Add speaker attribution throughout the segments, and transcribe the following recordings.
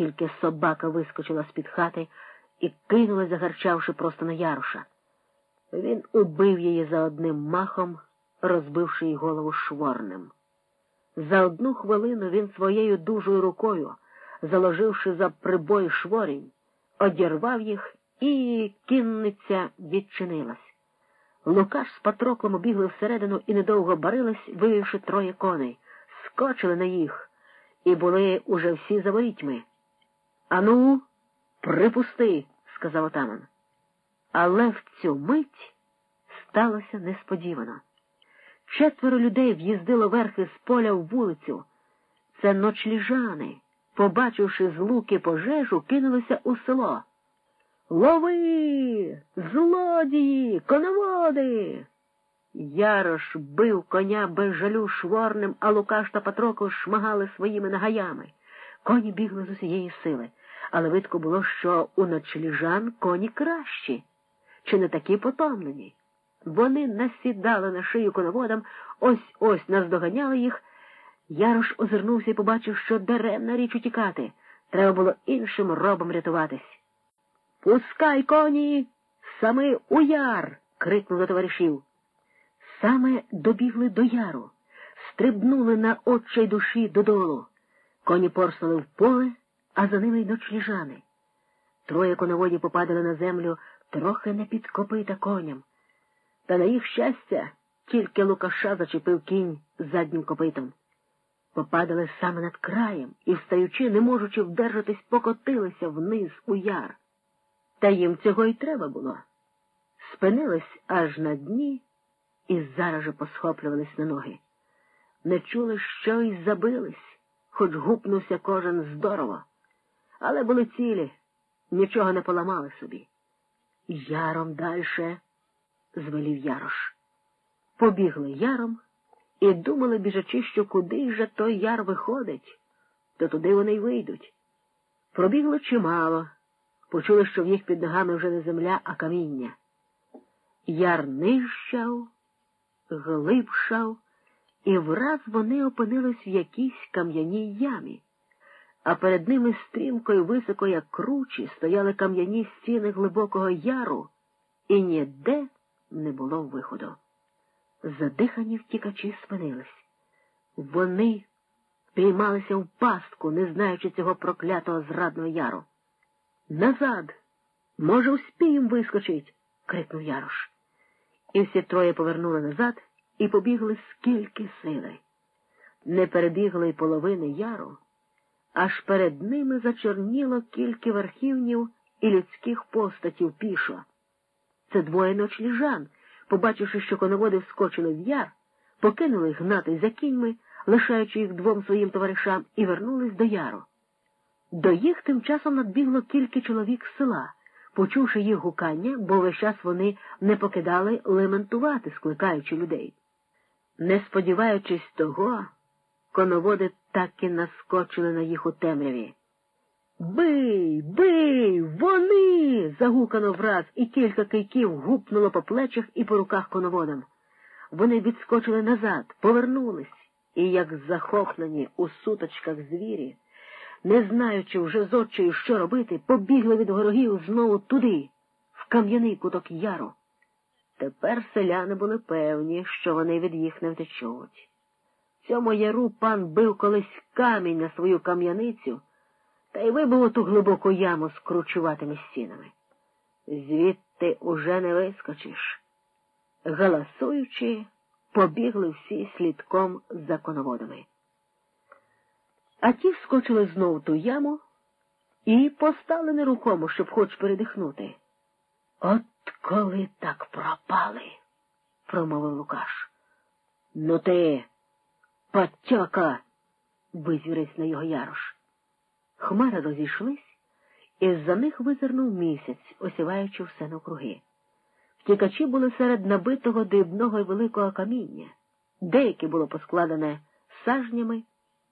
Speaker 1: Тільки собака вискочила з-під хати і кинула, загарчавши просто на Яруша. Він убив її за одним махом, розбивши їй голову шворнем. За одну хвилину він своєю дужою рукою, заложивши за прибой шворінь, одірвав їх, і кінниця відчинилась. Лукаш з Патроклом обігли всередину і недовго барились, вивівши троє коней, скочили на їх, і були уже всі за ворітьми. Ану, припусти, сказав отаман. Але в цю мить сталося несподівано. Четверо людей в'їздило верхи з поля в вулицю. Це ночліжани, побачивши з луки пожежу, кинулися у село. Лови, злодії, коноводи. Ярош бив коня без жалю шворним, а Лукаш та Патрокол шмагали своїми нагаями. Коні бігли з усієї сили, але видко було, що у ночліжан коні кращі, чи не такі потомлені. Вони насідали на шию коноводам, ось ось наздоганяли їх. Ярош озирнувся і побачив, що даремна річ утікати. Треба було іншим робом рятуватись. Пускай коні, саме у яр. крикнули товаришів. Саме добігли до яру, стрибнули на отчай душі додолу. Коні порснули в поле, а за ними й ночліжани. Троє коноводів попадали на землю трохи не під копита коням. Та на їх щастя тільки Лукаша зачепив кінь заднім копитом. Попадали саме над краєм і, встаючи, не можучи вдержатись, покотилися вниз у яр. Та їм цього й треба було. Спинились аж на дні і зараз же посхоплювались на ноги. Не чули, що й забились, хоч гупнувся кожен здорово, але були цілі, нічого не поламали собі. Яром дальше, звелів Ярош. Побігли яром і думали, біжачи, що куди же той яр виходить, то туди вони й вийдуть. Пробігло чимало почули, що в їх під ногами вже не земля, а каміння. Яр нижчав, глибшав, і враз вони опинились в якійсь кам'яній ямі, а перед ними стрімко й високо, як кручі, стояли кам'яні стіни глибокого яру, і ніде не було виходу. Задихані втікачі спинились. Вони піймалися в пастку, не знаючи цього проклятого зрадного яру. Назад. Може, успієм вискочить, крикнув Ярош. І всі троє повернули назад і побігли скільки сили. Не перебігли й половини яру, аж перед ними зачорніло кілька верхівнів і людських постатів пішо. Це двоє ночліжан, побачивши, що коноводи вскочили в яр, покинули гнати за кіньми, лишаючи їх двом своїм товаришам, і вернулись до яру. До їх тим часом надбігло кілька чоловік з села, почувши їх гукання, бо весь час вони не покидали лементувати, скликаючи людей. Не сподіваючись того, коноводи так і наскочили на їх у темряві. Бий, бий, вони. загукано враз, і кілька кийків гупнуло по плечах і по руках коноводам. Вони відскочили назад, повернулись, і, як захоплені у суточках звірі, не знаючи вже з очею, що робити, побігли від ворогів знову туди, в кам'яний куток яру. Тепер селяни були певні, що вони від їх не втечуть. Цьому яру пан бив колись камінь на свою кам'яницю та й вибив ту глибоку яму з кручуватими стінами. Звідти уже не вискочиш. Галасуючи, побігли всі слідком за коноводами. А ті вскочили знов в ту яму і постали нерухомо, щоб хоч передихнути. От коли так пропали, промовив Лукаш. Ну ти, патяка, визвірився на його ярош. Хмари розійшлись, і з за них визирнув місяць, осіваючи все навкруги. Втікачі були серед набитого дрібного і великого каміння. Деяке було поскладене сажнями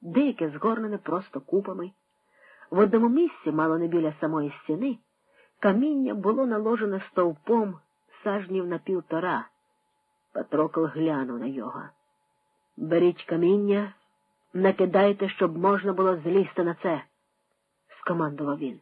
Speaker 1: деяке згорнене просто купами. В одному місці, мало не біля самої стіни, каміння було наложене стовпом сажнів на півтора. Патрокл глянув на його. Беріть каміння, накидайте, щоб можна було злізти на це. скомандував він.